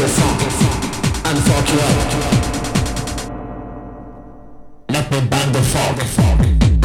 the and fuck you up. Let me bang the fuck.